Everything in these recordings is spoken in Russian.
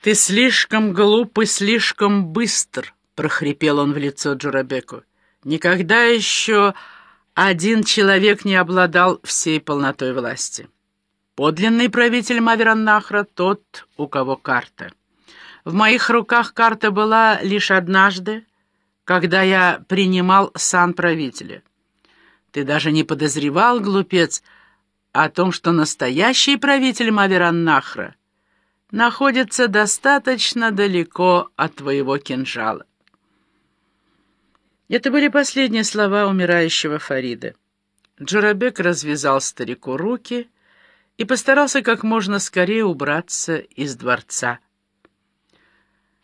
«Ты слишком глуп и слишком быстр», — прохрипел он в лицо Джурабеку. «Никогда еще один человек не обладал всей полнотой власти. Подлинный правитель Мавераннахра — тот, у кого карта. В моих руках карта была лишь однажды, когда я принимал сан правителя. Ты даже не подозревал, глупец, о том, что настоящий правитель Мавераннахра — находится достаточно далеко от твоего кинжала. Это были последние слова умирающего Фарида. Джурабек развязал старику руки и постарался как можно скорее убраться из дворца.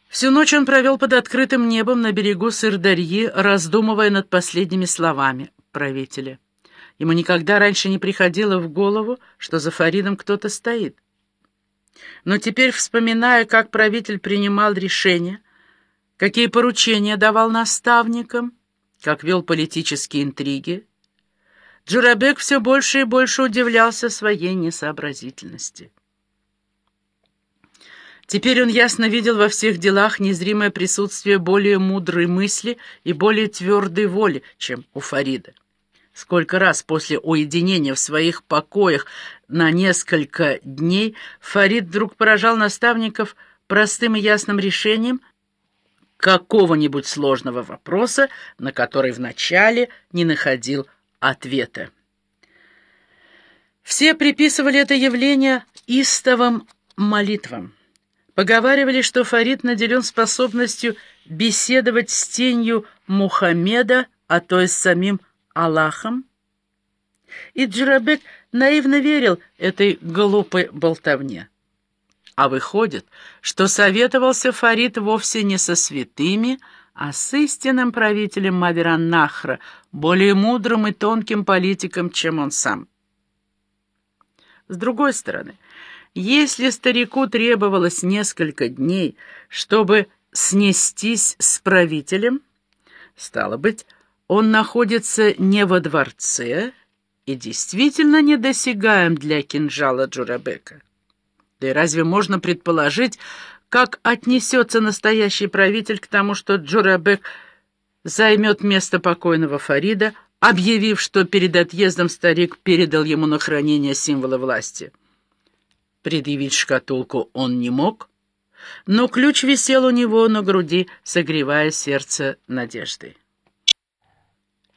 Всю ночь он провел под открытым небом на берегу Сырдарьи, раздумывая над последними словами правителя. Ему никогда раньше не приходило в голову, что за Фаридом кто-то стоит. Но теперь, вспоминая, как правитель принимал решения, какие поручения давал наставникам, как вел политические интриги, Джурабек все больше и больше удивлялся своей несообразительности. Теперь он ясно видел во всех делах незримое присутствие более мудрой мысли и более твердой воли, чем у Фарида. Сколько раз после уединения в своих покоях на несколько дней Фарид вдруг поражал наставников простым и ясным решением какого-нибудь сложного вопроса, на который вначале не находил ответа. Все приписывали это явление истовым молитвам. Поговаривали, что Фарид наделен способностью беседовать с тенью Мухаммеда, а то и с самим Аллахом? И Джурабек наивно верил этой глупой болтовне. А выходит, что советовался Фарид вовсе не со святыми, а с истинным правителем Мавераннахра, более мудрым и тонким политиком, чем он сам. С другой стороны, если старику требовалось несколько дней, чтобы снестись с правителем, стало быть, он находится не во дворце и действительно недосягаем для кинжала Джурабека. Да и разве можно предположить, как отнесется настоящий правитель к тому, что Джурабек займет место покойного Фарида, объявив, что перед отъездом старик передал ему на хранение символы власти? Предъявить шкатулку он не мог, но ключ висел у него на груди, согревая сердце надеждой.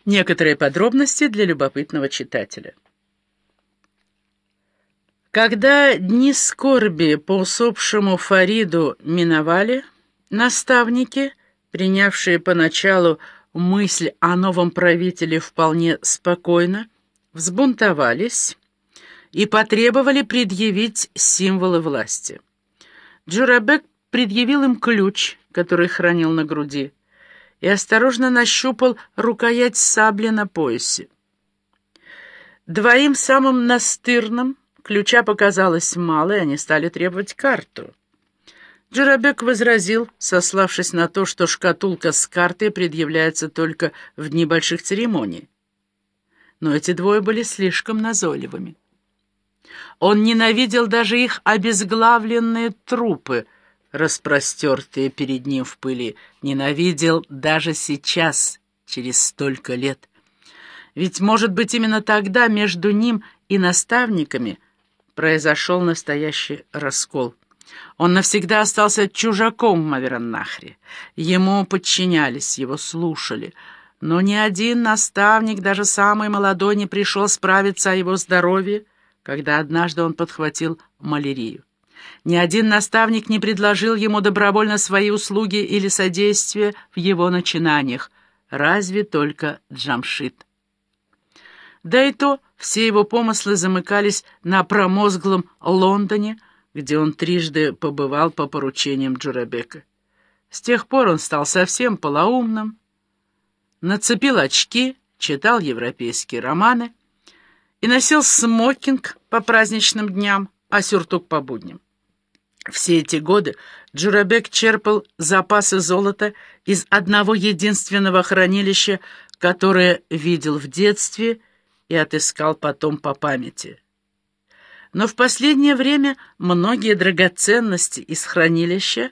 Некоторые подробности для любопытного читателя. Когда дни скорби по усопшему Фариду миновали, наставники, принявшие поначалу мысль о новом правителе вполне спокойно, взбунтовались и потребовали предъявить символы власти. Джурабек предъявил им ключ, который хранил на груди и осторожно нащупал рукоять сабли на поясе. Двоим самым настырным ключа показалось мало, и они стали требовать карту. Джурабек возразил, сославшись на то, что шкатулка с картой предъявляется только в дни больших церемоний. Но эти двое были слишком назойливыми. Он ненавидел даже их обезглавленные трупы — распростертые перед ним в пыли, ненавидел даже сейчас, через столько лет. Ведь, может быть, именно тогда между ним и наставниками произошел настоящий раскол. Он навсегда остался чужаком в Мавераннахре. Ему подчинялись, его слушали. Но ни один наставник, даже самый молодой, не пришел справиться о его здоровье, когда однажды он подхватил малярию. Ни один наставник не предложил ему добровольно свои услуги или содействие в его начинаниях, разве только Джамшит. Да и то все его помыслы замыкались на промозглом Лондоне, где он трижды побывал по поручениям Джурабека. С тех пор он стал совсем полоумным, нацепил очки, читал европейские романы и носил смокинг по праздничным дням, а сюртук по будням. Все эти годы Джурабек черпал запасы золота из одного единственного хранилища, которое видел в детстве и отыскал потом по памяти. Но в последнее время многие драгоценности из хранилища